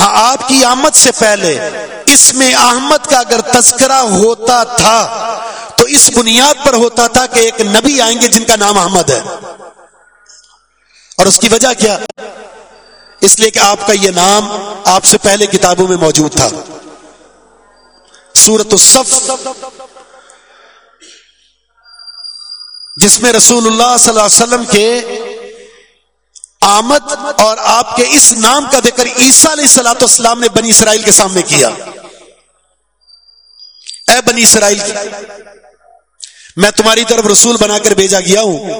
ہاں آپ کی آمد سے پہلے اس میں احمد کا اگر تذکرہ ہوتا تھا، تو اس بنیاد پر ہوتا تھا کہ ایک نبی آئیں گے جن کا نام احمد ہے۔ اور اس کی وجہ کیا؟ اس لیے کہ آپ کا یہ نام آپ سے پہلے کتابوں میں موجود تھا۔ سورت الصف، جس میں رسول اللہ صلی اللہ علیہ وسلم کے آمد اور آپ کے اس نام کا ذکر عیسیٰ علیہ السلاۃ والسلام نے بنی اسرائیل کے سامنے کیا۔ اے بنی اسرائیل، میں تمہاری طرف رسول بنا کر بھیجا گیا ہوں۔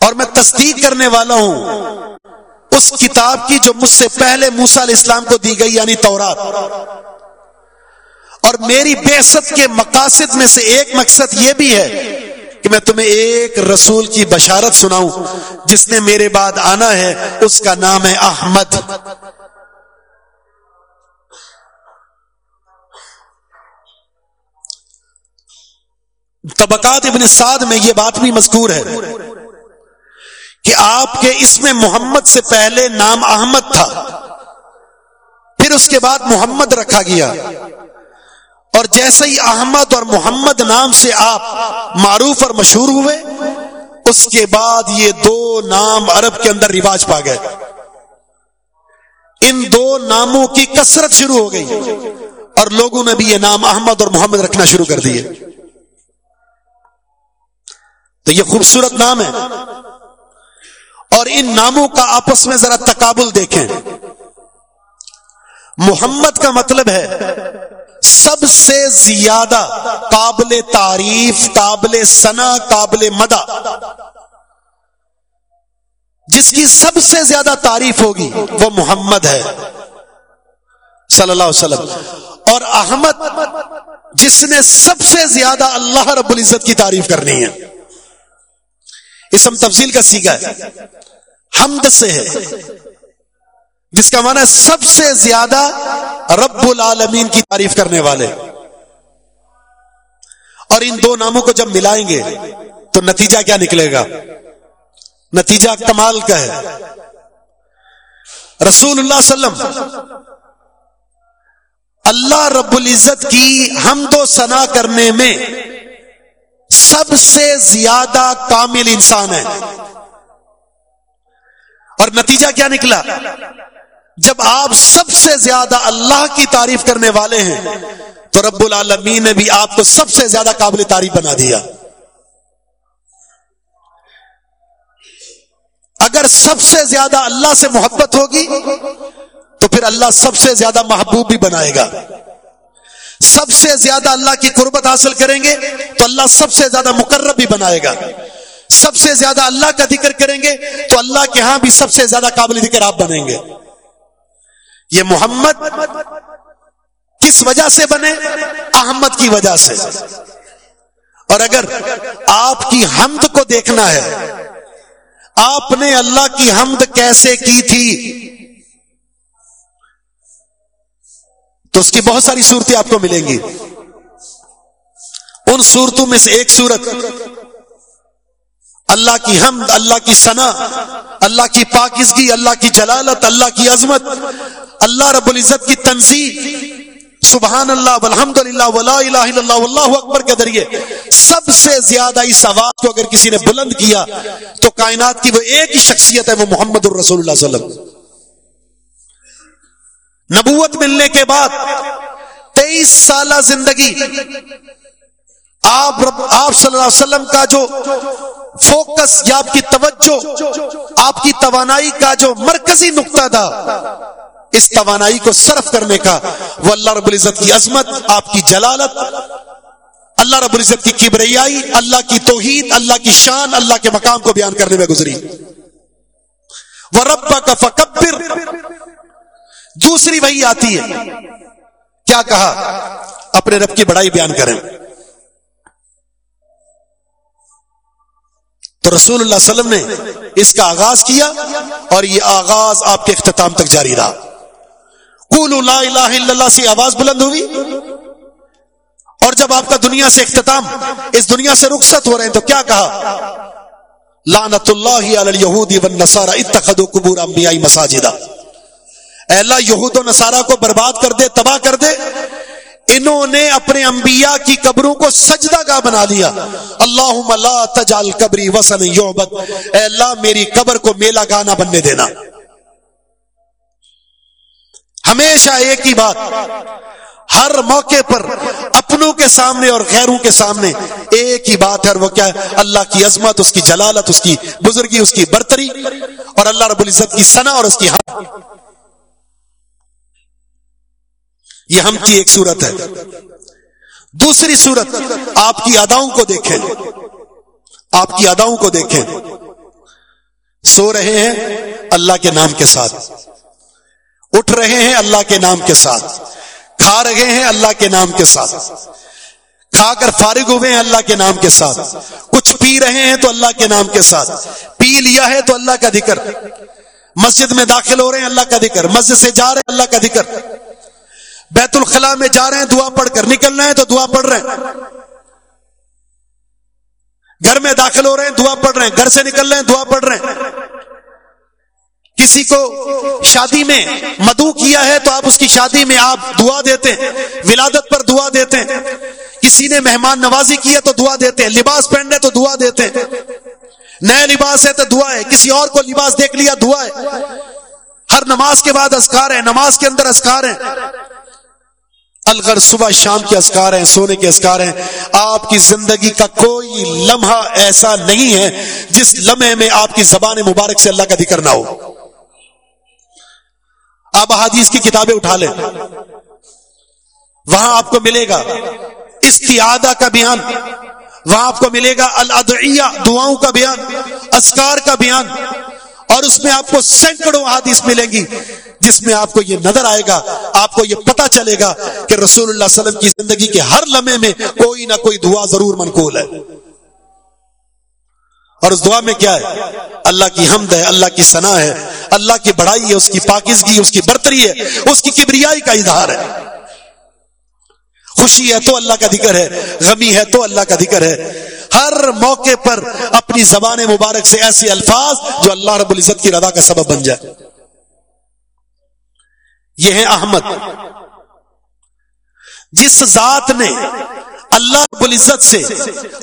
اور میں تصدیق کرنے والا ہوں۔ اس کتاب کی جو مجھ سے پہلے موسا علیہ السلام کو دی گئی یعنی تورات۔ اور میری بےست کے مقاصد میں سے ایک مقصد یہ بھی ہے کہ میں تمہیں ایک رسول کی بشارت سناؤں، جس نے میرے بعد آنا ہے، اس کا نام ہے احمد۔ طبقات ابن سعد میں یہ بات بھی مذکور ہے کہ آپ کے اس میں محمد سے پہلے نام احمد تھا، پھر اس کے بعد محمد رکھا گیا۔ اور جیسے ہی احمد اور محمد نام سے آپ معروف اور مشہور ہوئے، اس کے بعد یہ دو نام عرب کے اندر رواج پا گئے۔ ان دو ناموں کی کثرت شروع ہو گئی اور لوگوں نے بھی یہ نام احمد اور محمد رکھنا شروع کر دیے۔ تو یہ خوبصورت نام ہے۔ اور ان ناموں کا آپس میں ذرا تقابل دیکھیں۔ محمد کا مطلب ہے سب سے زیادہ قابل تعریف، قابل ثنا، قابل مدا جس کی سب سے زیادہ تعریف ہوگی وہ محمد ہے، صلی اللہ علیہ وسلم۔ اور احمد، جس نے سب سے زیادہ اللہ رب العزت کی تعریف کرنی ہے۔ اسم تفصیل کا سیکھا ہے۔ حمد سے ہے۔ جس کا معنی ہے سب سے زیادہ رب العالمین کی تعریف کرنے والے۔ اور ان دو ناموں کو جب ملائیں گے، تو نتیجہ کیا نکلے گا؟ نتیجہ کمال کا ہے۔ رسول اللہ صلی اللہ علیہ وسلم، اللہ رب العزت کی حمد و ثنا کرنے میں سب سے زیادہ کامل انسان ہے۔ اور نتیجہ کیا نکلا؟ جب آپ سب سے زیادہ اللہ کی تعریف کرنے والے ہیں، تو رب العالمین نے بھی آپ کو سب سے زیادہ قابل تعریف بنا دیا۔ اگر سب سے زیادہ اللہ سے محبت ہوگی، تو پھر اللہ سب سے زیادہ محبوب بھی بنائے گا۔ سب سے زیادہ اللہ کی قربت حاصل کریں گے، تو اللہ سب سے زیادہ مقرب بھی بنائے گا۔ سب سے زیادہ اللہ کا ذکر کریں گے، تو اللہ کے ہاں بھی سب سے زیادہ قابل ذکر آپ بنیں گے۔ یہ محمد کس وجہ سے بنے؟ احمد کی وجہ سے۔ اور اگر آپ کی حمد کو دیکھنا ہے، آپ نے اللہ کی حمد کیسے کی تھی؟ تو اس کی بہت ساری صورتیں آپ کو ملیں گی۔ ان صورتوں میں سے ایک صورت، اللہ کی حمد، اللہ کی ثنا، اللہ کی پاکزگی اللہ کی جلالت، اللہ کی عظمت اللہ رب العزت کی تنظیم سبحان اللہ الحمد للہ ولا الہ الا اللہ واللہ اکبر کے ذریعے سب سے زیادہ اس آواز کو اگر کسی نے بلند کیا تو کائنات کی وہ ایک ہی شخصیت ہے وہ محمد الرسول اللہ صلی اللہ علیہ وسلم. نبوت ملنے کے بعد تیئیس سالہ زندگی آپ آپ صلی اللہ علیہ وسلم کا جو فوکس یا آپ کی توجہ، آپ کی توانائی کا جو مرکزی نقطہ تھا اس توانائی کو صرف کرنے کا وہ اللہ رب العزت کی عظمت، آپ کی جلالت، اللہ رب العزت کی کبریائی، اللہ کی توحید، اللہ کی شان، اللہ کے مقام کو بیان کرنے میں گزری۔ وہ رب کا فکبر۔ دوسری وہی آتی ہے۔ کیا کہا؟ اپنے رب کی بڑائی بیان کریں۔ تو رسول اللہ علیہ وسلم نے اس کا آغاز کیا اور یہ آغاز آپ کے اختتام تک جاری رہا۔ لا الہ الا اللہ سے آواز بلند ہوئی۔ اور جب آپ کا دنیا سے اختتام، اس دنیا سے رخصت ہو رہے ہیں تو کیا کہا؟ لعنت اللہ علی الیہود والنصارى اتخذوا قبور انبیاء مساجدہ اے اللہ، یہود و نصارہ کو برباد کر دے، تباہ کر دے۔ انہوں نے اپنے انبیاء کی قبروں کو سجدہ گاہ بنا لیا۔ اللہ لا تجال قبری وسن یوبت اے اللہ، میری قبر کو میلا گانا بننے دینا۔ ہمیشہ ایک ہی بات، ہر موقع پر اپنوں کے سامنے اور غیروں کے سامنے ایک ہی بات ہے، اور وہ کیا ہے؟ اللہ کی عظمت، اس کی جلالت، اس کی بزرگی، اس کی برتری اور اللہ رب العزت کی سنا اور اس کی یہ ہم کی ایک صورت ہے۔ دوسری صورت، آپ کی اداؤں کو دیکھیں۔ آپ کی اداؤں کو دیکھیں۔ سو رہے ہیں اللہ کے نام کے ساتھ۔ اٹھ رہے ہیں اللہ کے نام کے ساتھ۔ کھا رہے ہیں اللہ کے نام کے ساتھ۔ کھا کر فارغ ہوئے ہیں اللہ کے نام کے ساتھ۔ کچھ پی رہے ہیں تو اللہ کے نام کے ساتھ۔ پی لیا ہے تو اللہ کا ذکر۔ مسجد میں داخل ہو رہے ہیں اللہ کا ذکر۔ مسجد سے جا رہے ہیں اللہ کا ذکر۔ بیت الخلاء میں جا رہے ہیں، دعا پڑھ کر نکلنا ہے تو دعا پڑھ رہے ہیں۔ گھر میں داخل ہو رہے ہیں، دعا پڑھ رہے ہیں۔ گھر سے نکل رہے ہیں، دعا پڑھ رہے ہیں۔ کسی کو شادی میں مدو کیا ہے تو آپ اس کی شادی میں آپ دعا دیتے ہیں، ولادت پر دعا دیتے ہیں۔ کسی نے مہمان نوازی کی ہے تو دعا دیتے ہیں، لباس پہن رہے تو دعا دیتے ہیں۔ نئے لباس ہے تو دعا ہے، کسی اور کو لباس دیکھ لیا دعا ہے۔ ہر نماز کے بعد اسکار ہے نماز کے اندر اسکار ہے الغر صبح شام کے اسکار ہیں، سونے کے اسکار ہیں۔ آپ کی زندگی کا کوئی لمحہ ایسا نہیں ہے جس لمحے میں آپ کی زبان مبارک سے اللہ کا ذکر نہ ہو۔ آپ احادیث کی کتابیں اٹھا لیں۔ وہاں آپ کو ملے گا۔ استعادہ کا بیان۔ وہاں آپ کو ملے گا الادعیہ، دعاؤں کا بیان اسکار کا بیان۔ اور اس میں آپ کو سینکڑوں حادث ملیں گی، جس میں آپ کو یہ نظر آئے گا، آپ کو یہ پتا چلے گا کہ رسول اللہ علیہ وسلم کی زندگی کے ہر لمحے میں کوئی نہ کوئی دعا ضرور منقول ہے۔ اور اس دعا میں کیا ہے؟ اللہ کی حمد ہے، اللہ کی ثنا ہے، اللہ کی بڑائی ہے، اس کی پاکزگی اس کی برتری ہے، اس کی کبریائی کا اظہار ہے۔ خوشی ہے تو اللہ کا ذکر ہے، غمی ہے تو اللہ کا ذکر ہے۔ ہر موقع پر اپنی زبان مبارک سے ایسے الفاظ جو اللہ رب العزت کی رضا کا سبب بن جائے۔ یہ ہے احمد۔ جس ذات نے اللہ رب العزت سے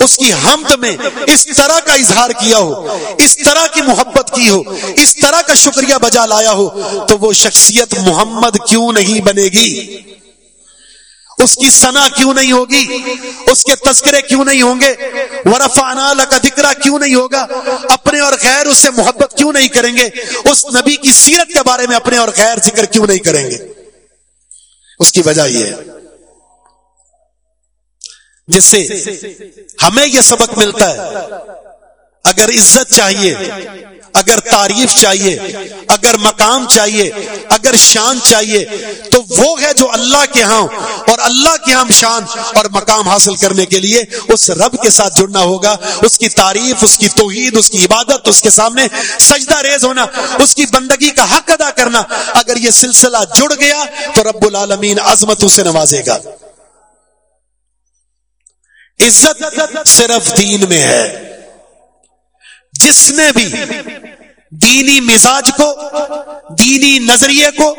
اس کی حمد میں اس طرح کا اظہار کیا ہو، اس طرح کی محبت کی ہو، اس طرح کا شکریہ بجا لایا ہو، تو وہ شخصیت محمد کیوں نہیں بنے گی؟ اس کی سنا کیوں نہیں ہوگی؟ اس کے تذکرے کیوں نہیں ہوں گے؟ ورفانا کا ذکر کیوں نہیں ہوگا؟ اپنے اور غیر اس سے محبت کیوں نہیں کریں گے؟ اس نبی کی سیرت کے بارے میں اپنے اور غیر ذکر کیوں نہیں کریں گے؟ اس کی وجہ یہ ہے جس سے ہمیں یہ سبق ملتا ہے۔ اگر عزت چاہیے، اگر تعریف چاہیے، اگر مقام چاہیے، اگر شان چاہیے، تو وہ ہے جو اللہ کے ہاں اور اللہ کے ہم شان اور مقام حاصل کرنے کے لیے اس رب کے ساتھ جڑنا ہوگا۔ اس کی تعریف، اس کی توحید، اس کی عبادت، اس کے سامنے سجدہ ریز ہونا، اس کی بندگی کا حق ادا کرنا۔ اگر یہ سلسلہ جڑ گیا تو رب العالمین عظمت سے نوازے گا۔ عزت صرف دین میں ہے۔ جس نے بھی دینی مزاج کو، دینی نظریے کو،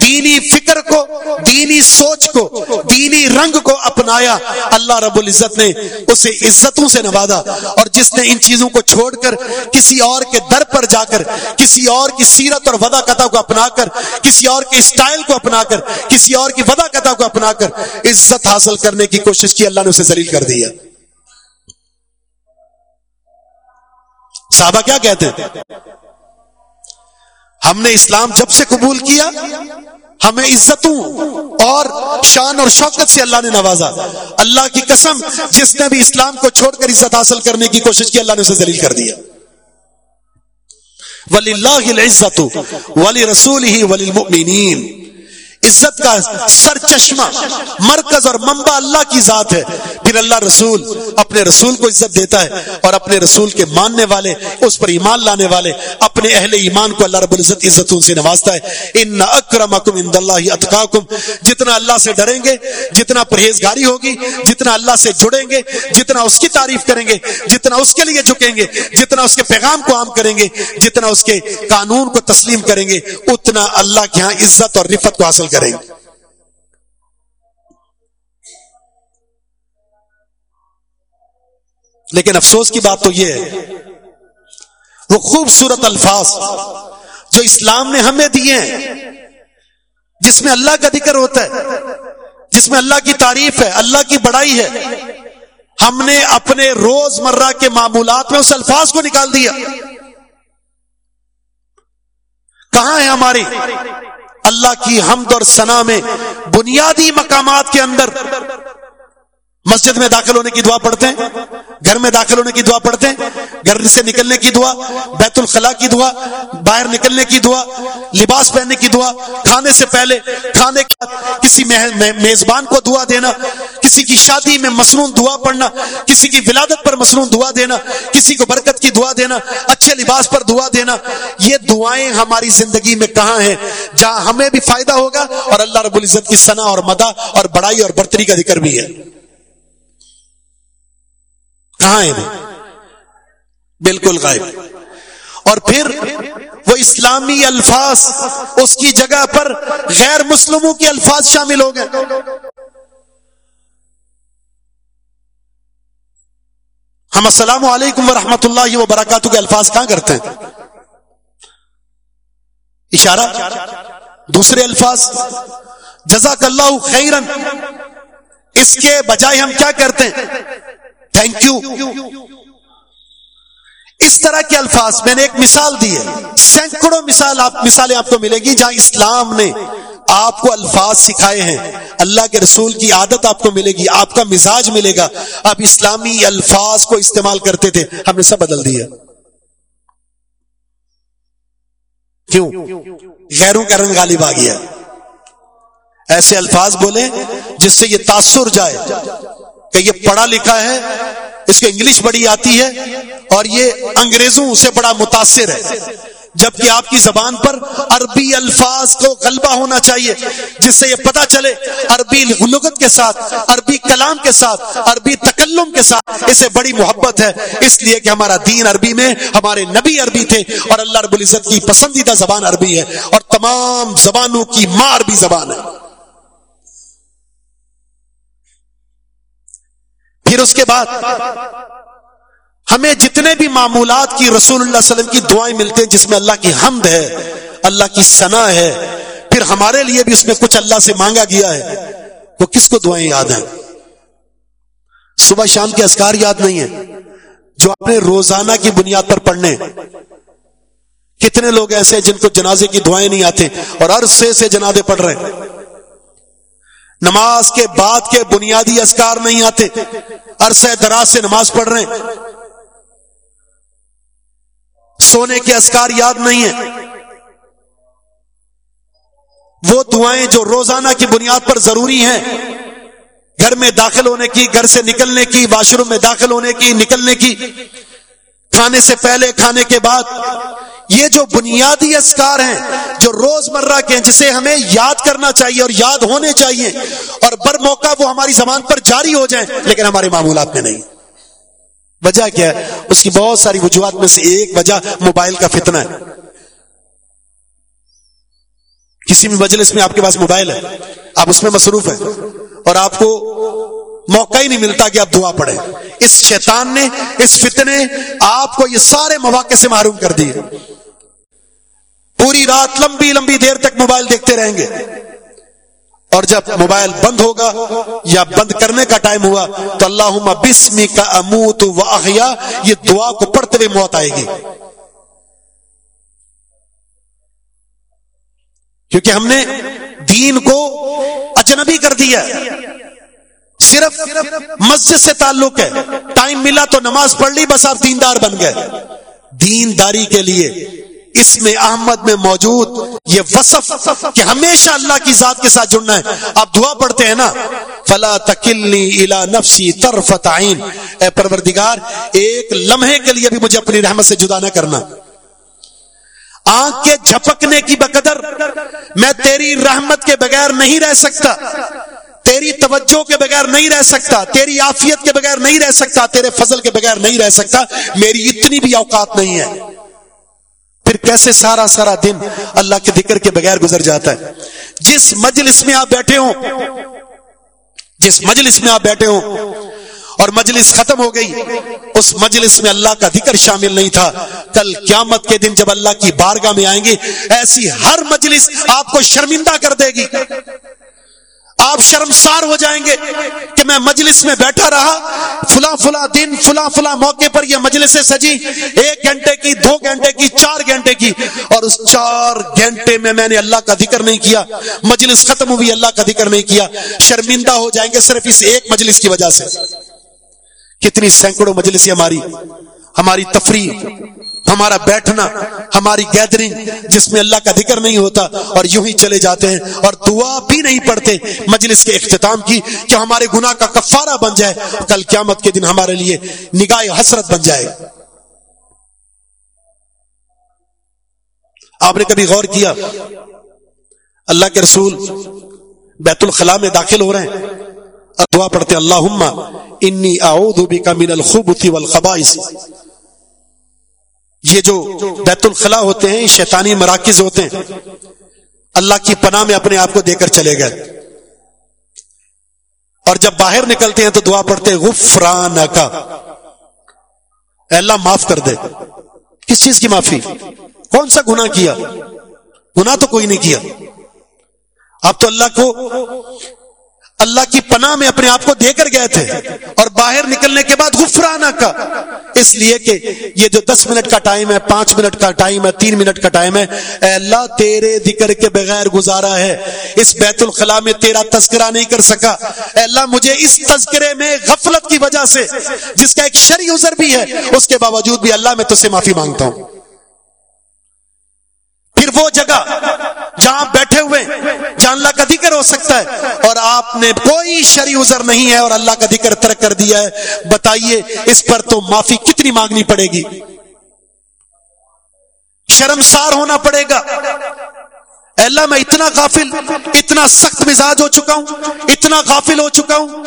دینی فکر کو، دینی سوچ کو، دینی رنگ کو اپنایا۔ اللہ رب العزت نے اسے عزتوں سے نوازا۔ اور جس نے ان چیزوں کو چھوڑ کر کسی اور کے در پر جا کر، کسی اور کی سیرت اور ودا کتا کو اپنا کر، کسی اور کے اسٹائل کو اپنا کر، کسی اور کی ودا کتا کو اپنا کر، عزت حاصل کرنے کی کوشش کی، اللہ نے اسے ذلیل کر دیا صحابہ کیا کہتے ہیں؟ ہم نے اسلام جب سے قبول کیا، ہمیں عزتوں اور شان اور شوکت سے اللہ نے نوازا۔ اللہ کی قسم، جس نے بھی اسلام کو چھوڑ کر عزت حاصل کرنے کی کوشش کی، اللہ نے اسے ذلیل کر دیا۔ ولی اللہ عزت ولی رسول ہی ولی المؤمنین عزت کا سر چشمہ، مرکز اور منبع اللہ کی ذات ہے۔ پھر اللہ رسول اپنے رسول کو عزت دیتا ہے اور اپنے رسول کے ماننے والے، اس پر ایمان لانے والے، اپنے اہل ایمان کو اللہ رب العزت عزتوں سے نوازتا ہے۔ ان اکرمکم عند اللہ اتقاکم۔ جتنا اللہ سے ڈریں گے، جتنا پرہیزگاری ہوگی، جتنا اللہ سے جڑیں گے، جتنا اس کی تعریف کریں گے، جتنا اس کے لیے جھکیں گے، جتنا اس کے پیغام کو عام کریں گے، جتنا اس کے قانون کو تسلیم کریں گے، اتنا اللہ کے ہاں عزت اور رفت کو حاصل کریں گے۔ لیکن افسوس کی بات تو یہ ہے، وہ خوبصورت الفاظ جو اسلام نے ہمیں دیے ہیں، جس میں اللہ کا ذکر ہوتا ہے، جس میں اللہ کی تعریف ہے، اللہ کی بڑائی ہے۔ ہم نے اپنے روز مرہ کے معمولات میں اس الفاظ کو نکال دیا۔ کہاں ہے ہماری؟ اللہ کی حمد اور ثنا میں بنیادی مقامات کے اندر مسجد میں داخل ہونے کی دعا پڑھتے ہیں، گھر میں داخل ہونے کی دعا پڑھتے ہیں، گھر سے نکلنے کی دعا، بیت الخلاء کی دعا، باہر نکلنے کی دعا، لباس پہننے کی دعا، کھانے سے پہلے، کھانے کے کسی میزبان کو دعا دینا، کسی کی شادی میں مصنون دعا پڑھنا، کسی کی ولادت پر مصنون دعا دینا، کسی کو برکت کی دعا دینا، اچھے لباس پر دعا دینا، یہ دعائیں ہماری زندگی میں کہاں ہیں؟ جہاں ہمیں بھی فائدہ ہوگا اور اللہ رب العزت کی ثنا اور مدا اور بڑائی اور برتری کا ذکر بھی ہے۔ کہاں ہے بالکل غائب۔ اور پھر وہ اسلامی الفاظ اس کی جگہ پر غیر مسلموں کے الفاظ شامل ہو گئے۔ ہم السلام علیکم ورحمۃ اللہ وبرکاتہ کے الفاظ کہاں کرتے ہیں؟ اشارہ۔ دوسرے الفاظ، جزاک اللہ خیرن اس کے بجائے ہم کیا کرتے ہیں؟ تھینک یو اس طرح کے الفاظ میں نے ایک مثال دی ہے۔ سینکڑوں مثال آپ مثالیں آپ کو ملے گی جہاں اسلام نے آپ کو الفاظ سکھائے ہیں۔ اللہ کے رسول کی عادت آپ کو ملے گی، آپ کا مزاج ملے گا۔ آپ اسلامی الفاظ کو استعمال کرتے تھے۔ ہم نے سب بدل دیا کیوں؟ غیروں کا رنگ غالب آ گیا۔ ایسے الفاظ بولیں جس سے یہ تاثر جائے۔ کہ یہ پڑھا لکھا ہے، اس کو انگلش بڑی آتی ہے اور یہ انگریزوں سے بڑا متاثر ہے۔ جبکہ آپ کی زبان پر عربی الفاظ کو غلبہ ہونا چاہیے، جس سے یہ پتا چلے عربی لغت کے ساتھ، عربی کلام کے ساتھ، عربی تکلم کے ساتھ اسے بڑی محبت ہے۔ اس لیے کہ ہمارا دین عربی میں، ہمارے نبی عربی تھے اور اللہ رب العزت کی پسندیدہ زبان عربی ہے اور تمام زبانوں کی ماں عربی زبان ہے۔ پھر اس کے بعد ہمیں جتنے بھی معمولات کی رسول اللہ علیہ وسلم کی دعائیں ملتے ہیں، جس میں اللہ کی حمد ہے، اللہ کی ثنا ہے، پھر ہمارے لیے بھی اس میں کچھ اللہ سے مانگا گیا ہے، وہ کس کو دعائیں یاد ہیں؟ صبح شام کے اسکار یاد نہیں ہیں، جو اپنے روزانہ کی بنیاد پر پڑھنے۔ کتنے لوگ ایسے ہیں جن کو جنازے کی دعائیں نہیں آتے اور عرصے سے جنازے پڑھ رہے ہیں۔ نماز کے بعد کے بنیادی اسکار نہیں آتے۔ عرصہ دراز سے نماز پڑھ رہے ہیں۔ سونے کے اسکار یاد نہیں ہیں۔ وہ دعائیں جو روزانہ کی بنیاد پر ضروری ہیں۔ گھر میں داخل ہونے کی، گھر سے نکلنے کی، واش روم میں داخل ہونے کی، نکلنے کی۔ کھانے سے پہلے، کھانے کے بعد یہ جو بنیادی اسکار ہیں جو روز مرہ کے ہیں، جسے ہمیں یاد کرنا چاہیے اور یاد ہونے چاہیے، اور بر موقع وہ ہماری زبان پر جاری ہو جائیں، لیکن ہمارے معمولات میں نہیں۔ وجہ کیا ہے؟ اس کی بہت ساری وجوہات میں سے ایک وجہ موبائل کا فتنہ ہے۔ کسی بھی مجلس میں آپ کے پاس موبائل ہے، آپ اس میں مصروف ہیں، اور آپ کو موقع ہی نہیں ملتا کہ آپ دعا پڑھیں۔ اس شیطان نے، اس فتنے، آپ کو یہ سارے مواقع سے معروم کر دیے۔ پوری رات لمبی لمبی دیر تک موبائل دیکھتے رہیں گے۔ اور جب موبائل بند ہوگا یا بند کرنے کا ٹائم ہوا تو اللہ بسمی کا اموت و احیا، یہ دعا کو پڑھتے ہوئے موت آئے گی۔ کیونکہ ہم نے دین کو اجنبی کر دیا صرف مسجد سے تعلق ہے۔ ٹائم ملا تو نماز پڑھ لی، بس آپ دیندار بن گئے۔ دینداری کے لیے اس میں احمد میں موجود یہ وصف کہ ہمیشہ اللہ کی ذات کے ساتھ جڑنا ہے۔ آپ دعا پڑھتے ہیں نا، فلا تکلنی الا نفسی طرفت عین اے پروردگار، ایک لمحے کے لیے بھی مجھے اپنی رحمت سے جدا نہ کرنا۔ آنکھ کے جھپکنے کی بقدر میں تیری رحمت کے بغیر نہیں رہ سکتا۔ تیری توجہ کے بغیر نہیں رہ سکتا۔ تیری آفیت کے بغیر نہیں رہ سکتا۔ تیرے فضل کے بغیر نہیں رہ سکتا۔ میری اتنی بھی اوقات نہیں ہے۔ کیسے سارا سارا دن اللہ کے ذکر کے بغیر گزر جاتا ہے؟ جس مجلس میں آپ بیٹھے ہوں، جس مجلس میں آپ بیٹھے ہوں اور مجلس ختم ہو گئی، اس مجلس میں اللہ کا ذکر شامل نہیں تھا۔ کل قیامت کے دن جب اللہ کی بارگاہ میں آئیں گے، ایسی ہر مجلس آپ کو شرمندہ کر دے گی۔ آپ شرمسار ہو جائیں گے کہ میں مجلس میں بیٹھا رہا، فلاں فلاں دن، فلاں فلاں موقع پر یہ مجلس سجی، ایک گھنٹے کی، دو گھنٹے کی، چار گھنٹے کی، اور اس چار گھنٹے میں میں نے اللہ کا ذکر نہیں کیا، مجلس ختم ہوئی، اللہ کا ذکر نہیں کیا، شرمندہ ہو جائیں گے صرف اس ایک مجلس کی وجہ سے۔ کتنی سینکڑوں مجلس ہماری ہماری تفریح ہمارا بیٹھنا، ہماری گیدرنگ جس میں اللہ کا ذکر نہیں ہوتا اور یوں ہی چلے جاتے ہیں اور دعا بھی نہیں پڑھتے، مجلس کے اختتام کی کہ ہمارے گناہ کا کفارہ بن جائے، کل قیامت کے دن ہمارے لیے نگاہ حسرت بن جائے۔ آپ نے کبھی غور کیا، اللہ کے رسول بیت الخلاء میں داخل ہو رہے ہیں، اور دعا پڑھتے اللہ انی اعوذ بک من الخبث والخبائث یہ جو بیت الخلاء ہوتے ہیں شیطانی مراکز ہوتے ہیں۔ اللہ کی پناہ میں اپنے آپ کو دے کر چلے گئے۔ اور جب باہر نکلتے ہیں تو دعا پڑھتے غفران کا اللہ، معاف کر دے۔ کس چیز کی معافی؟ کون سا گناہ کیا؟ گناہ تو کوئی نہیں کیا۔ آپ تو اللہ کو اللہ کی پناہ میں اپنے آپ کو دے کر گئے تھے اور باہر نکلنے کے بعد غفرانہ کا۔ اس لیے کہ یہ جو دس منٹ کا ٹائم ہے، پانچ منٹ کا ٹائم ہے، تین منٹ کا ٹائم ہے، اے اللہ تیرے ذکر کے بغیر گزارا ہے۔ اس بیت الخلاء میں تیرا تذکرہ نہیں کر سکا۔ اے اللہ، مجھے اس تذکرے میں غفلت کی وجہ سے، جس کا ایک شرعی عذر بھی ہے، اس کے باوجود بھی اللہ، میں تجھ سے معافی مانگتا ہوں۔ پھر وہ جگہ جہاں بیٹھے ہوئے جہاں اللہ کا ذکر ہو سکتا ہے۔ اور آپ نے کوئی شری عذر نہیں ہے اور اللہ کا ذکر ترک کر دیا ہے۔ بتائیے، اس پر تو معافی کتنی مانگنی پڑے گی؟ شرمسار ہونا پڑے گا۔ اللہ، میں اتنا غافل، اتنا سخت مزاج ہو چکا ہوں، اتنا غافل ہو چکا ہوں۔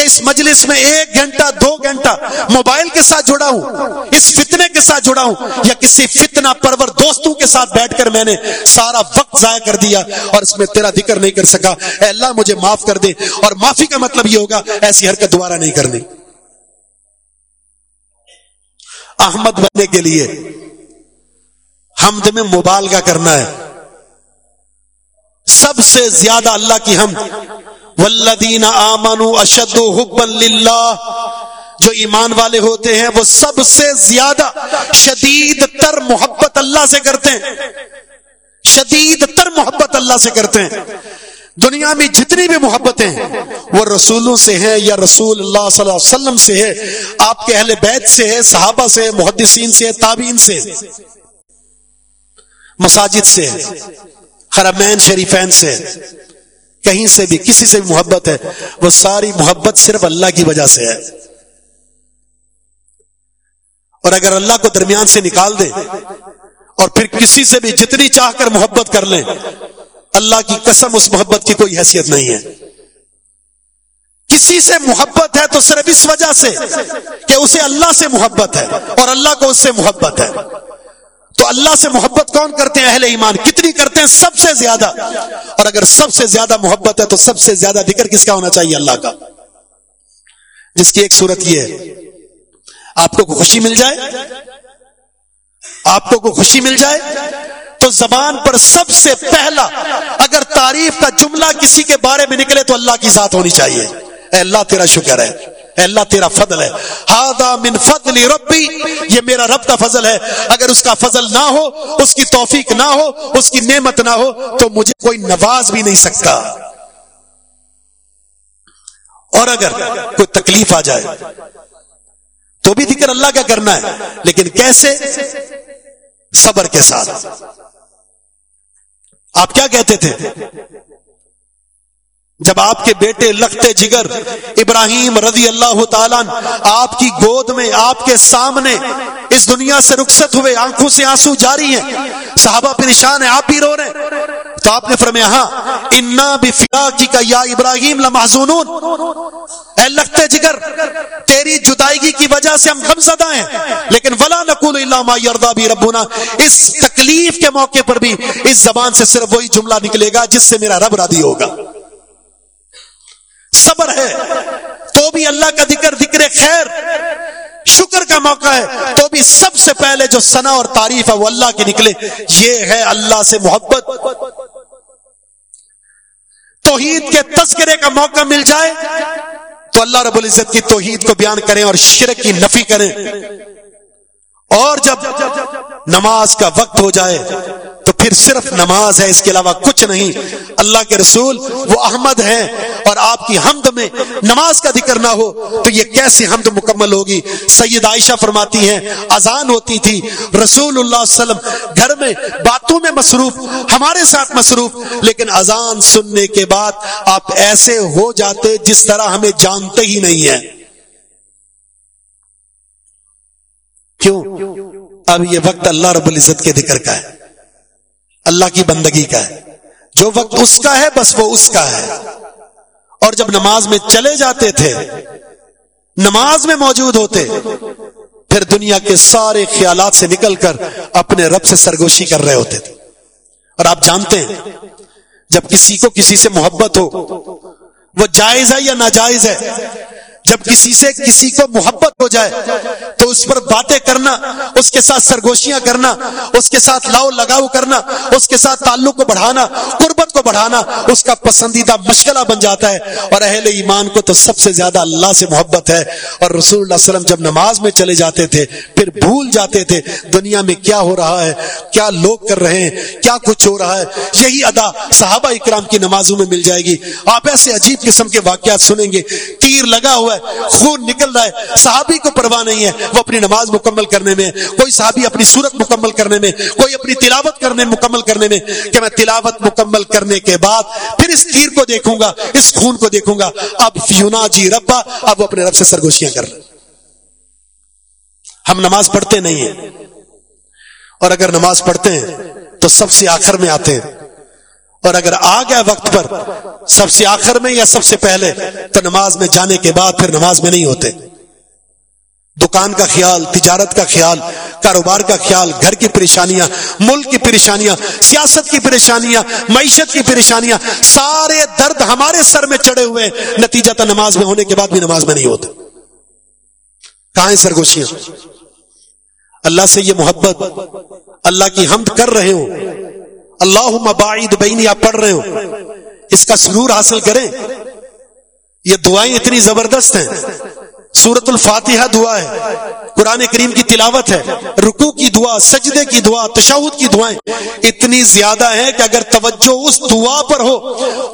کہ اس مجلس میں ایک گھنٹہ، دو گھنٹہ موبائل کے ساتھ جڑا ہوں، اس فتنے کے ساتھ جڑا ہوں، یا کسی فتنہ پرور دوستوں کے ساتھ بیٹھ کر میں نے سارا وقت ضائع کر دیا اور اس میں تیرا ذکر نہیں کر سکا۔ اے اللہ مجھے معاف کر دے اور معافی کا مطلب یہ ہوگا، ایسی حرکت دوبارہ نہیں کرنی۔ احمد بننے کے لیے حمد میں مبالغہ کرنا ہے۔ سب سے زیادہ اللہ کی ہم ولدین آمن اشد للہ۔ جو ایمان والے ہوتے ہیں، وہ سب سے زیادہ شدید تر محبت اللہ سے کرتے ہیں۔ شدید تر محبت اللہ سے کرتے ہیں۔ دنیا میں جتنی بھی محبتیں وہ رسولوں سے ہیں یا رسول اللہ صلی اللہ علیہ وسلم سے ہے آپ کے اہل بیت سے ہے صحابہ سے محدثین سے تابعین سے مساجد سے حرمین شریفین سے کہیں سے بھی کسی سے بھی محبت ہے، وہ ساری محبت صرف اللہ کی وجہ سے ہے۔ اور اگر اللہ کو درمیان سے نکال دے اور پھر کسی سے بھی جتنی چاہ کر محبت کر لیں، اللہ کی قسم اس محبت کی کوئی حیثیت نہیں ہے۔ کسی سے محبت ہے تو صرف اس وجہ سے کہ اسے اللہ سے محبت ہے اور اللہ کو اس سے محبت ہے۔ تو اللہ سے محبت کون کرتے ہیں؟ اہل ایمان۔ کتنی کرتے ہیں؟ سب سے زیادہ۔ اور اگر سب سے زیادہ محبت ہے تو سب سے زیادہ ذکر کس کا ہونا چاہیے؟ اللہ کا۔ جس کی ایک صورت یہ ہے۔ آپ کو خوشی مل جائے؟ آپ کو خوشی مل جائے؟ تو زبان پر سب سے پہلا اگر تعریف کا جملہ کسی کے بارے میں نکلے تو اللہ کی ذات ہونی چاہیے۔ اے اللہ، تیرا شکر ہے۔ اے اللہ تیرا فضل ہے۔ ہادا من فضل ربی، یہ میرا رب کا فضل ہے۔ اگر اس کا فضل نہ ہو، اس کی توفیق نہ ہو، اس کی نعمت نہ ہو، تو مجھے کوئی نواز بھی نہیں سکتا۔ اور اگر کوئی تکلیف آ جائے، تو بھی ذکر اللہ کا کرنا ہے۔ لیکن کیسے؟ صبر کے ساتھ۔ آپ کیا کہتے تھے؟ جب آپ کے بیٹے لگتے جگر، ابراہیم رضی اللہ تعالیٰ آپ کی گود میں، آپ کے سامنے اس دنیا سے رخصت ہوئے، آنکھوں سے آنسو جاری ہیں۔ صحابہ پریشان ہیں آپ بھی رو رہے ہیں۔ تو آپ نے فرمایا ہاں انا بھی کی کا یا ابراہیم لمحزون اے لگتے جگر، تیری جدائیگی کی وجہ سے ہم غم زدہ ہیں۔ لیکن ولا نقول اللہ ما یردا بھی ربنا۔ اس تکلیف کے موقع پر بھی، اس زبان سے صرف وہی جملہ نکلے گا جس سے میرا رب راضی ہوگا۔ صبر ہے، تو بھی اللہ کا ذکر ذکر خیر، شکر کا موقع ہے، تو بھی سب سے پہلے جو سنا اور تعریف ہے، وہ اللہ کی نکلے۔ یہ ہے اللہ سے محبت۔ توحید کے تذکرے کا موقع مل جائے، تو اللہ رب العزت کی توحید کو بیان کریں اور شرک کی نفی کریں۔ اور جب نماز کا وقت ہو جائے تو پھر صرف نماز ہے، اس کے علاوہ کچھ نہیں۔ اللہ کے رسول وہ احمد ہیں اور آپ کی حمد میں نماز کا ذکر نہ ہو تو یہ کیسے حمد مکمل ہوگی؟ سید عائشہ فرماتی ہیں، اذان ہوتی تھی، رسول اللہ علیہ وسلم گھر میں باتوں میں مصروف، ہمارے ساتھ مصروف، لیکن اذان سننے کے بعد آپ ایسے ہو جاتے جس طرح ہمیں جانتے ہی نہیں ہیں۔ کیوں؟ اب یہ وقت اللہ رب العزت کے ذکر کا ہے۔ اللہ کی بندگی کا ہے۔ جو وقت اس کا ہے، بس وہ اس کا ہے۔ اور جب نماز میں چلے جاتے تھے، نماز میں موجود ہوتے، پھر دنیا کے سارے خیالات سے نکل کر اپنے رب سے سرگوشی کر رہے ہوتے تھے۔ اور آپ جانتے ہیں، جب کسی کو کسی سے محبت ہو، وہ جائز ہے یا ناجائز ہے؟ جب کسی سے کسی کو محبت ہو جائے تو اس پر باتیں کرنا، اس کے ساتھ سرگوشیاں کرنا، اس کے ساتھ لاؤ لگاؤ کرنا، اس کے ساتھ تعلق کو بڑھانا، قربت کو بڑھانا، اس کا پسندیدہ مشغلہ بن جاتا ہے۔ اور اہل ایمان کو تو سب سے زیادہ اللہ سے محبت ہے۔ اور رسول اللہ علیہ وسلم جب نماز میں چلے جاتے تھے، پھر بھول جاتے تھے، دنیا میں کیا ہو رہا ہے، کیا لوگ کر رہے ہیں، کیا کچھ ہو رہا ہے، یہی ادا صحابہ اکرام کی نمازوں میں مل جائے گی۔ آپ ایسے عجیب قسم کے واقعات سنیں گے، تیر لگا ہوا ہے خون نکل رہا ہے۔ صحابی کو پرواہ نہیں ہے۔ وہ اپنی نماز مکمل کرنے میں، کوئی صحابی اپنی صورت مکمل کرنے میں، کوئی اپنی تلاوت کرنے مکمل کرنے میں کہ میں تلاوت مکمل کرنے کے بعد پھر اس تیر کو دیکھوں گا، اس خون کو دیکھوں گا۔ اب فیونا جی ربا، اب وہ اپنے رب سے سرگوشیاں کر رہے ہم نماز پڑھتے نہیں ہیں۔ اور اگر نماز پڑھتے ہیں تو سب سے آخر میں آتے ہیں۔ اور اگر آ گیا وقت پر سب سے آخر میں یا سب سے پہلے، تو نماز میں جانے کے بعد پھر نماز میں نہیں ہوتے۔ دکان کا خیال، تجارت کا خیال، کاروبار کا خیال، گھر کی پریشانیاں، ملک کی پریشانیاں، سیاست کی پریشانیاں، معیشت کی پریشانیاں، سارے درد ہمارے سر میں چڑھے ہوئے۔ نتیجہ تو نماز میں ہونے کے بعد بھی نماز میں نہیں ہوتے۔ کہاں سرگوشیاں؟ اللہ سے یہ محبت، اللہ کی حمد کر رہے ہوں۔ اللہ مباعد بینی، آپ پڑھ رہے ہو۔ اس کا سرور حاصل کریں۔ یہ دعائیں اتنی زبردست ہیں۔ سورت الفاتحہ دعا ہے۔ قرآن کریم کی تلاوت ہے۔ رکو کی دعا، سجدے کی دعا، تشہد کی دعائیں۔ اتنی زیادہ ہیں کہ اگر توجہ اس دعا پر ہو،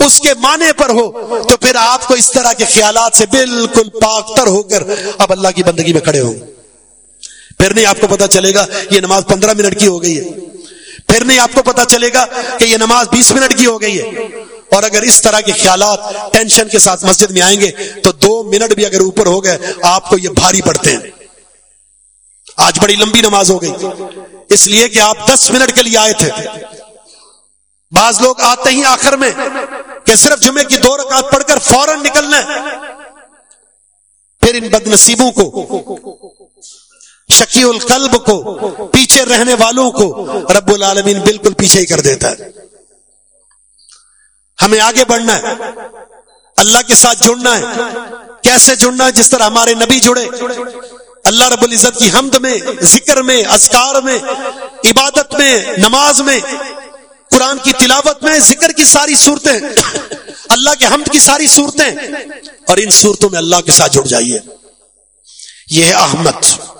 اس کے معنی پر ہو، تو پھر آپ کو اس طرح کے خیالات سے بالکل پاکتر ہو کر اب اللہ کی بندگی میں کھڑے ہوں۔ پھر نہیں، آپ کو پتا چلے گا، یہ نماز پندرہ منٹ کی ہو گئی ہے۔ پھر نہیں آپ کو پتا چلے گا کہ یہ نماز بیس منٹ کی ہو گئی ہے۔ اور اگر اس طرح کے خیالات ٹینشن کے ساتھ مسجد میں آئیں گے، تو دو منٹ بھی اگر اوپر ہو گئے، آپ کو یہ بھاری پڑتے ہیں۔ آج بڑی لمبی نماز ہو گئی۔ اس لیے کہ آپ دس منٹ کے لیے آئے تھے۔ بعض لوگ آتے ہی آخر میں کہ صرف جمعے کی دو رکعت پڑھ کر فوراً نکلنا ہے۔ پھر ان بد نصیبوں کو شکی القلب کو، پیچھے رہنے والوں کو رب العالمین بالکل پیچھے ہی کر دیتا ہے۔ ہمیں آگے بڑھنا ہے۔ اللہ کے ساتھ جڑنا ہے۔ کیسے جڑنا ہے؟ جس طرح ہمارے نبی جڑے۔ اللہ رب العزت کی حمد میں، ذکر میں، اذکار میں، عبادت میں، نماز میں، قرآن کی تلاوت میں ذکر کی ساری صورتیں۔ اللہ کے حمد کی ساری صورتیں۔ اور ان صورتوں میں اللہ کے ساتھ جڑ جائیے۔ یہ ہے احمد۔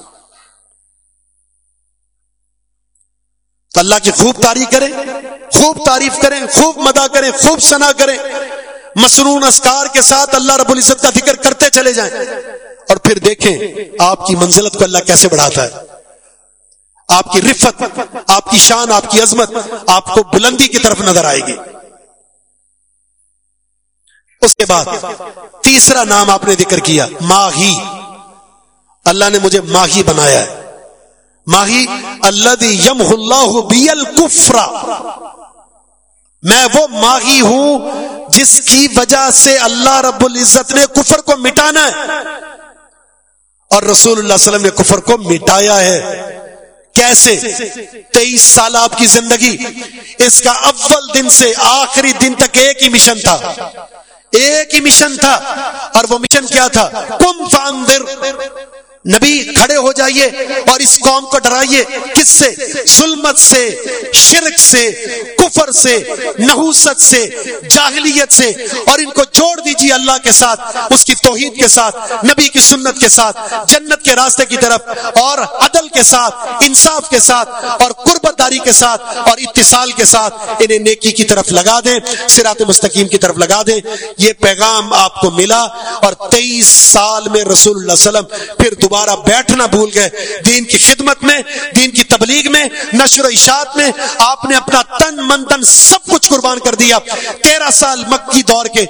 تو اللہ کی خوب تعریف کریں، خوب تعریف کریں، خوب مدا کریں، خوب سنا کریں۔ مسنون اسکار کے ساتھ اللہ رب العزت کا ذکر کرتے چلے جائیں۔ اور پھر دیکھیں آپ کی منزلت کو اللہ کیسے بڑھاتا ہے۔ آپ کی رفت، آپ کی شان، آپ کی عظمت آپ کو بلندی کی طرف نظر آئے گی۔ اس کے بعد تیسرا نام آپ نے ذکر کیا، ماہی۔ اللہ نے مجھے ماہی بنایا ہے۔ ماہی اللہ یم اللہ بیل کفرا. میں وہ ماہی ہوں جس کی وجہ سے اللہ رب العزت نے کفر کو مٹانا ہے اور رسول اللہ علیہ وسلم نے کفر کو مٹایا ہے۔ کیسے؟ تیئیس سال آپ کی زندگی، اس کا اول دن سے آخری دن تک ایک ہی مشن تھا۔ ایک ہی مشن تھا۔ اور وہ مشن کیا تھا؟ کم فاندر۔ نبی کھڑے ہو جائیے اور اس قوم کو ڈرائیے کس سے؟ ظلمت سے، شرک سے، کفر سے، نحوست سے، جاہلیت سے۔ اور ان کو جوڑ دیجیے اللہ کے ساتھ، اس کی توحید کے ساتھ، نبی کی سنت کے ساتھ، جنت کے راستے کی طرف، اور عدل کے ساتھ، انصاف کے ساتھ، اور قربت داری کے ساتھ، اور اتصال کے ساتھ انہیں نیکی کی طرف لگا دیں سرات مستقیم کی طرف لگا دیں۔ یہ پیغام آپ کو ملا اور تیئیس سال میں رسول اللہ وسلم پھر دوبارہ دوبارہ بیٹھنا بھول گئے۔ دین کی خدمت میں، دین کی تبلیغ میں، نشر و اشاعت میں آپ نے اپنا تن من تن سب کچھ قربان کر دیا۔ تیرہ سال مکی دور کے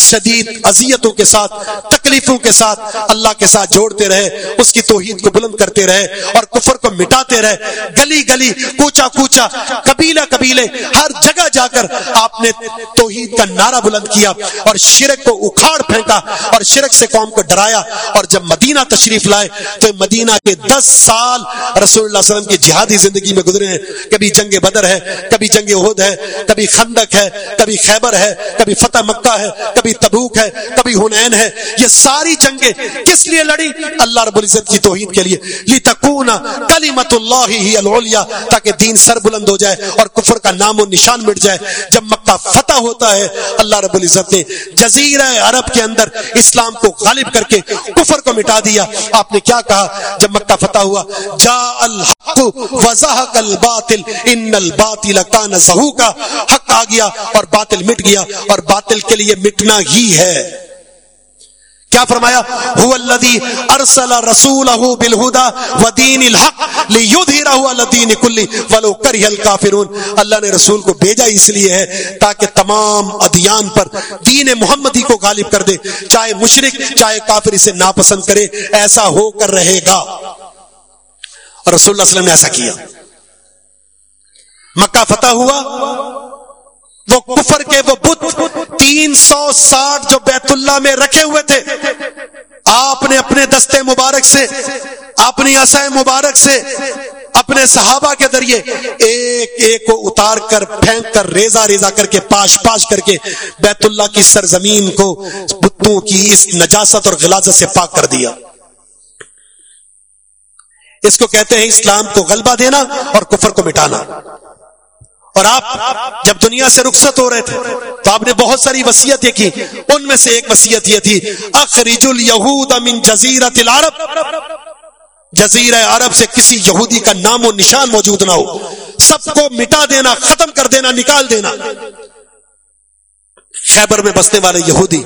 شدید اذیتوں کے ساتھ، تکلیفوں کے ساتھ اللہ کے ساتھ جوڑتے رہے، اس کی توحید کو بلند کرتے رہے اور کفر کو مٹاتے رہے۔ گلی گلی، کوچا کوچا، قبیلہ قبیلے، ہر جگہ جا کر آپ نے توحید کا نعرہ بلند کیا اور شرک کو اکھاڑ پھینکا اور شرک سے قوم کو ڈرایا اور جب مدینہ تشریف لائے تو مدینہ کے دس سال رسول اللہ علیہ وسلم کی جہادی زندگی میں گزرے ہیں، کبھی جنگ بدر ہے، کبھی جنگ عہد ہے، کبھی خندق ہے، کبھی خیبر ہے، کبھی فتح مکہ ہے، کبھی تبوک ہے، کبھی ہنین ہے، یہ ساری جنگیں کس لیے لڑی؟ اللہ رب العزت کی توحید کے لیے۔ لتکون کلمت اللہ ہی الولیا تاکہ دین سر بلند ہو جائے اور کفر کا نام و نشان مٹ جائے۔ جب مکہ فتح ہوتا ہے، اللہ رب العزت نے جزیرہ عرب کے اندر اسلام کو غالب کر کے کفر کو مٹا دیا۔ آپ نے نے کیا کہا جب مکہ فتح ہوا؟ جا الحق وزہق الباطل، ان الباطل کان زہوکا حق آ گیا اور باطل مٹ گیا اور باطل کے لیے مٹنا ہی ہے۔ کیا فرمایا؟ هو الذي ارسل رسوله بالهدى ودين الحق ليظهره على الدين كله ولو كره الكافرون اللہ نے رسول کو بھیجا اس لیے ہے تاکہ تمام ادیان پر دین محمدی کو غالب کر دے۔ چاہے مشرک، چاہے کافر اسے ناپسند کرے، ایسا ہو کر رہے گا۔ اور رسول اللہ صلی اللہ علیہ وسلم نے ایسا کیا۔ مکہ فتح ہوا۔ وہ کفر کے وہ بت تین سو ساٹھ جو بیت اللہ میں رکھے ہوئے تھے، آپ نے اپنے دستے مبارک سے، اپنی اصح مبارک سے اپنے صحابہ کے ذریعے ایک ایک کو اتار کر، پھینک کر ریزا ریزا کر کے، پاش پاش کر کے بیت اللہ کی سرزمین کو بتوں کی اس نجاست اور غلازت سے پاک کر دیا۔ اس کو کہتے ہیں اسلام کو غلبہ دینا اور کفر کو مٹانا۔ اور آپ جب دنیا سے رخصت ہو رہے تھے، تو آپ نے بہت ساری وسیعتیں کی۔ ان میں سے ایک وسیعت یہ تھی اخرج الیہود من جزیرت العرب۔ جزیرہ عرب سے کسی یہودی کا نام و نشان موجود نہ ہو۔ سب کو مٹا دینا، ختم کر دینا، نکال دینا۔ خیبر میں بسنے والے یہودی،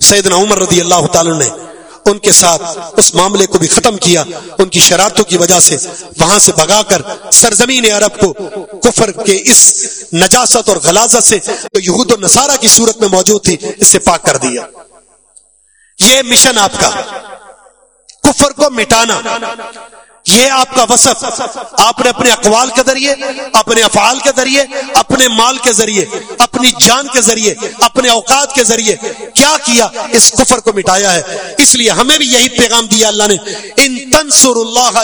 سیدنا عمر رضی اللہ تعالی نے ان کے ساتھ اس معاملے کو بھی ختم کیا۔ ان کی شرارتوں کی وجہ سے وہاں سے بگا کر سرزمین عرب کو کفر کے اس نجاست اور غلازت سے تو یہود و نصارہ کی صورت میں موجود تھی، اس سے پاک کر دیا۔ یہ مشن آپ کا۔ کفر کو مٹانا۔ یہ آپ کا وصف آپ نے اپنے اقوال کے ذریعے، اپنے افعال کے ذریعے، اپنے مال کے ذریعے، اپنی جان کے ذریعے، اپنے اوقات کے ذریعے کیا کیا؟ اس کفر کو مٹایا ہے۔ اس لیے ہمیں بھی یہی پیغام دیا اللہ نے۔ ان تنسر اللہ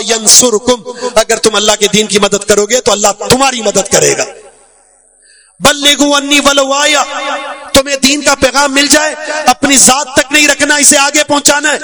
اگر تم اللہ کے دین کی مدد کرو گے تو اللہ تمہاری مدد کرے گا۔ بلگو انی ولو آیا تمہیں دین کا پیغام مل جائے، اپنی ذات تک نہیں رکھنا، اسے آگے پہنچانا ہے۔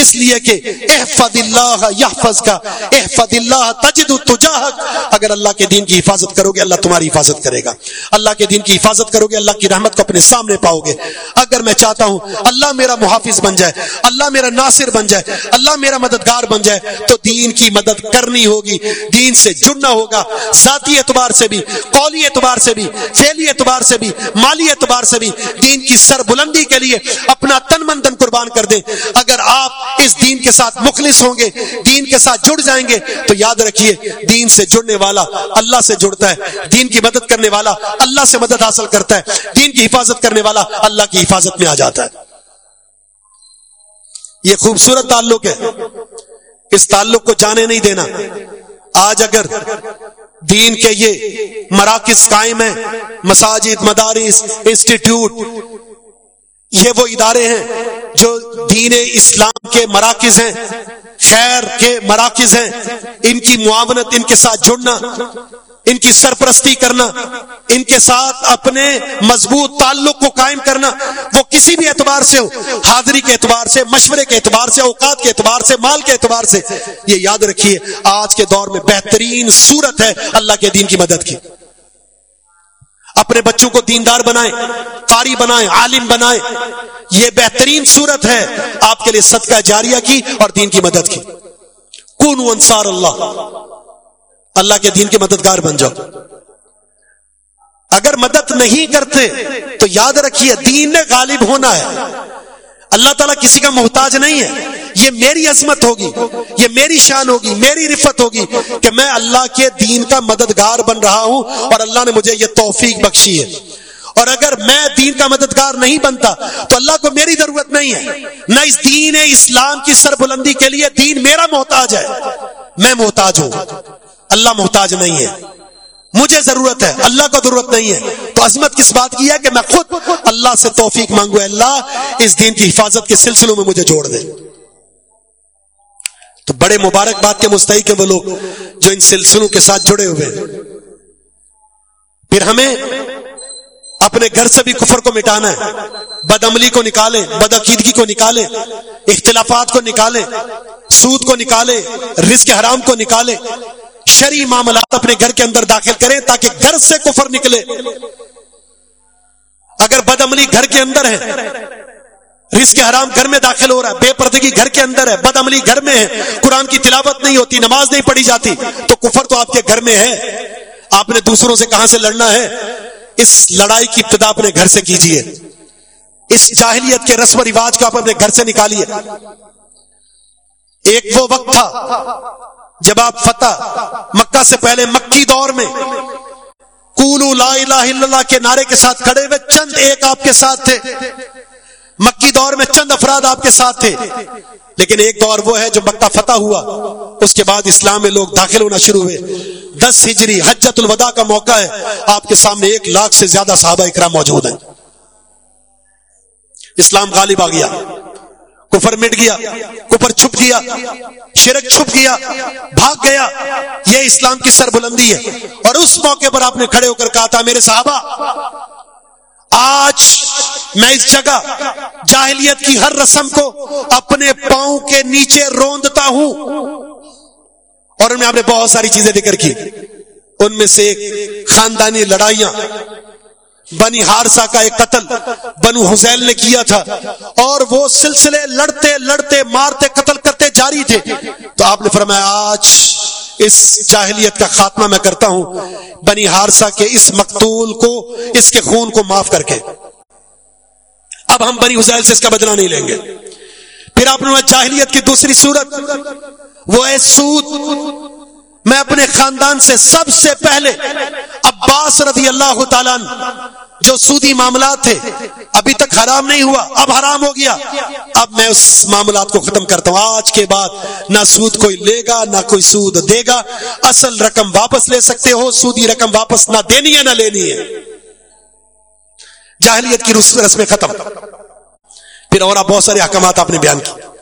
اس لیے کہ احفظ اللہ یحفظ کا احفظ اللہ تجد تجاہک۔ اگر اللہ کے دین کی حفاظت کرو گے اللہ تمہاری حفاظت کرے گا۔ اللہ کے دین کی حفاظت کرو گے اللہ کی رحمت کو اپنے سامنے پاؤ گے اگر میں چاہتا ہوں، اللہ میرا محافظ بن جائے، اللہ میرا ناصر بن جائے، اللہ میرا مددگار بن جائے، تو دین کی مدد کرنی ہوگی۔ دین سے جڑنا ہوگا، ذاتی اعتبار سے بھی، قولی اعتبار سے بھی۔ فیلی اعتبار سے بھی، مالی اعتبار سے بھی دین کی سر بلندی کے لیے اپنا تن من دن قربان کر دیں۔ اگر آپ اس دین کے ساتھ مخلص ہوں گے، دین کے ساتھ جڑ جائیں گے، تو یاد رکھیے، دین سے جڑنے والا اللہ سے جڑتا ہے۔ دین کی مدد کرنے والا اللہ سے مدد حاصل کرتا ہے۔ دین کی حفاظت کرنے والا اللہ کی حفاظت میں آ جاتا ہے۔ یہ خوبصورت تعلق ہے۔ اس تعلق کو جانے نہیں دینا۔ آج اگر دین کے یہ مراکز قائم ہیں، مساجد، مدارس، انسٹیٹیوٹ۔ یہ وہ ادارے ہیں جو دین اسلام کے مراکز ہیں، خیر کے مراکز ہیں۔ ان کی معاونت، ان کے ساتھ جڑنا ان کی سرپرستی کرنا، ان کے ساتھ اپنے مضبوط تعلق کو قائم کرنا، وہ کسی بھی اعتبار سے ہو، حاضری کے اعتبار سے، مشورے کے اعتبار سے، اوقات کے اعتبار سے، مال کے اعتبار سے، یہ یاد رکھیے، آج کے دور میں بہترین صورت ہے اللہ کے دین کی مدد کی۔ اپنے بچوں کو دیندار بنائیں، قاری بنائیں، عالم بنائیں، یہ بہترین صورت ہے آپ کے لیے صدقہ جاریہ کی اور دین کی مدد کی۔ کون انصار اللہ۔ اللہ کے دین کے مددگار بن جاؤ۔ اگر مدد نہیں کرتے تو یاد رکھیے، دین نے غالب ہونا ہے۔ اللہ تعالیٰ کسی کا محتاج نہیں ہے۔ یہ میری عظمت ہوگی، یہ میری شان ہوگی، میری رفت ہوگی کہ میں اللہ کے دین کا مددگار بن رہا ہوں اور اللہ نے مجھے یہ توفیق بخشی ہے۔ اور اگر میں دین کا مددگار نہیں بنتا تو اللہ کو میری ضرورت نہیں ہے۔ نہ اس دین اسلام کی سر بلندی کے لیے دین میرا محتاج ہے۔ میں محتاج ہوں۔ اللہ محتاج نہیں ہے۔ مجھے ضرورت ہے، اللہ کو ضرورت نہیں ہے۔ تو عظمت کس بات کی ہے کہ میں خود اللہ سے توفیق مانگو اللہ، اس دین کی حفاظت کے سلسلوں میں مجھے جوڑ دے۔ تو بڑے مبارک بات کے مستحق ہیں وہ لوگ جو ان سلسلوں کے ساتھ جڑے ہوئے ہیں۔ پھر ہمیں اپنے گھر سے بھی کفر کو مٹانا ہے، بد عملی کو نکالیں، بد عقیدگی کو نکالیں، اختلافات کو نکالیں، سود کو نکالیں، رزق حرام کو نکالیں۔ شری معاملات اپنے گھر کے اندر داخل کریں تاکہ گھر سے کفر نکلے۔ اگر بدعملی گھر کے اندر ہے، رزق حرام گھر میں داخل ہو رہا ہے، بے پردگی گھر کے اندر ہے بد عملی گھر میں ہے، قرآن کی تلاوت نہیں ہوتی، نماز نہیں پڑھی جاتی، تو کفر تو آپ کے گھر میں ہے۔ آپ نے دوسروں سے کہاں سے لڑنا ہے؟ اس لڑائی کی ابتدا اپنے گھر سے کیجیے اس جاہلیت کے رسم و رواج کو آپ اپنے گھر سے نکالیے۔ ایک وہ وقت تھا جب آپ فتح مکہ سے پہلے مکی دور میں کولو لا الہ الا اللہ کے نعرے کے ساتھ کھڑے ہوئے، چند ایک آپ کے ساتھ تھے۔ مکی دور میں چند افراد آپ کے ساتھ تھے۔ لیکن ایک دور وہ ہے جو مکہ فتح ہوا۔ اس کے بعد اسلام میں لوگ داخل ہونا شروع ہوئے۔ دس ہجری حجت الوداع کا موقع ہے۔ آپ کے سامنے ایک لاکھ سے زیادہ صحابہ اکرام موجود ہیں۔ اسلام غالب آ گیا۔ کفر مٹ گیا، کفر چھپ گیا، شرک چھپ گیا، بھاگ گیا۔ یہ اسلام کی سر بلندی ہے۔ اور اس موقع پر آپ نے کھڑے ہو کر کہا تھا، میرے صحابہ، آج میں اس جگہ جاہلیت کی ہر رسم کو اپنے پاؤں کے نیچے روندتا ہوں۔ اور ان میں آپ نے بہت ساری چیزیں ذکر کی۔ ان میں سے ایک خاندانی لڑائیاں بنی ہارسا کا ایک قتل بنو حزیل نے کیا تھا۔ اور وہ سلسلے لڑتے لڑتے مارتے قتل کرتے جاری تھے۔ تو آپ نے فرمایا، آج اس جاہلیت کا خاتمہ میں کرتا ہوں۔ بنی ہارسا کے اس مقتول کو، اس کے خون کو معاف کر کے۔ اب ہم بنی حزیل سے اس کا بدلہ نہیں لیں گے۔ پھر آپ نے جاہلیت کی دوسری صورت، وہ ہے سود۔ میں اپنے خاندان سے سب سے پہلے عباس رضی اللہ تعالیٰ جو سودی معاملات تھے، ابھی تک حرام نہیں ہوا، اب حرام ہو گیا۔ اب میں اس معاملات کو ختم کرتا ہوں۔ آج کے بعد نہ سود کوئی لے گا، نہ کوئی سود دے گا۔ اصل رقم واپس لے سکتے ہو، سودی رقم واپس نہ دینی ہے، نہ لینی ہے۔ جاہلیت کی رسم ختم۔ پھر اور بہت سارے احکامات آپ نے بیان کیے۔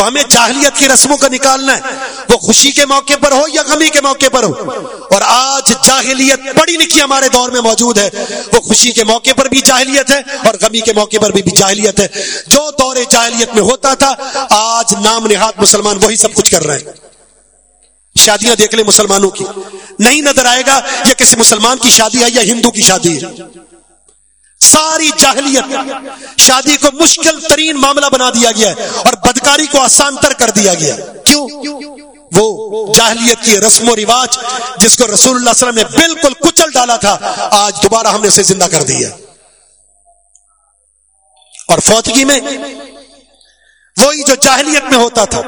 تو ہمیں جاہلیت کی رسموں کا نکالنا ہے۔ وہ خوشی کے موقع پر ہو یا غمی کے موقع پر ہو۔ اور آج جاہلیت پڑھی لکھی ہمارے دور میں موجود ہے۔ وہ خوشی کے موقع پر بھی جاہلیت ہے اور غمی کے موقع پر بھی جاہلیت ہے۔ جو دور جاہلیت میں ہوتا تھا، آج نام نہاد مسلمان وہی سب کچھ کر رہے ہیں۔ شادیاں دیکھ لیں مسلمانوں کی۔ نہیں نظر آئے گا یہ کسی مسلمان کی شادی ہے یا ہندو کی شادی ہے۔ ساری جاہلیت شادی کو مشکل ترین معاملہ بنا دیا گیا ہے اور بدکاری کو آسان تر کر دیا گیا کیوں؟ وہ جاہلیت کی رسم و رواج جس کو رسول اللہ علیہ وسلم نے بالکل کچل ڈالا تھا، آج دوبارہ ہم نے اسے زندہ کر دیا۔ اور فوتگی میں وہی جو جاہلیت میں ہوتا تھا،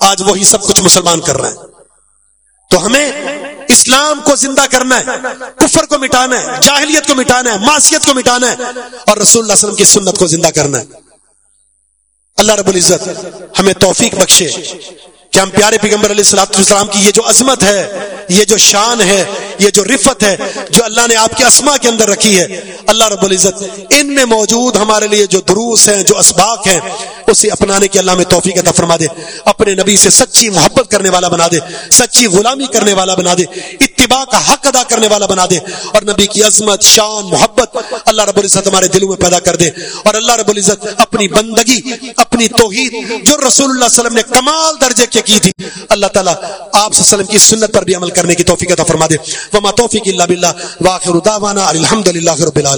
آج وہی سب کچھ مسلمان کر رہے ہیں۔ تو ہمیں اسلام کو زندہ کرنا ہے، کفر کو مٹانا ہے، جاہلیت کو مٹانا ہے، معصیت کو مٹانا ہے اور رسول اللہ علیہ وسلم کی سنت کو زندہ کرنا ہے۔ اللہ رب العزت ہمیں توفیق بخشے۔ کہ ہم پیارے پیغمبر علیہ السلاۃ السلام کی یہ جو عظمت ہے، یہ جو شان ہے، یہ جو رفت ہے، جو اللہ نے آپ کے اسما کے اندر رکھی ہے، اللہ رب العزت ان میں موجود ہمارے لیے جو دروس ہیں، جو اسباق ہیں، اسے اپنانے کی اللہ میں توفیق عطا فرما دے۔ اپنے نبی سے سچی محبت کرنے والا بنا دے، سچی غلامی کرنے والا بنا دے۔ اتباع کا حق ادا کرنے والا بنا دے اور نبی کی عظمت، شان، محبت اللہ رب العزت ہمارے دلوں میں پیدا کر دے اور اللہ رب العزت اپنی بندگی، اپنی توحید جو رسول اللہ علیہ وسلم نے کمال درجے کے کی تھی، اللہ تعالیٰ آپ صلی اللہ علیہ وسلم کی سنت پر بھی عمل کرنے کی توفیق عطا فرما دے۔ وما توفیق اللہ باللہ واخر دعوانا الحمدللہ رب العالمین۔